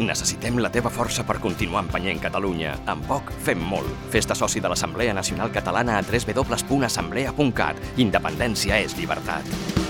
Necessitem la teva força per continuar empenyent Catalunya. En poc, fem molt. Festa soci de l'Assemblea Nacional Catalana a www.assemblea.cat. Independència és llibertat.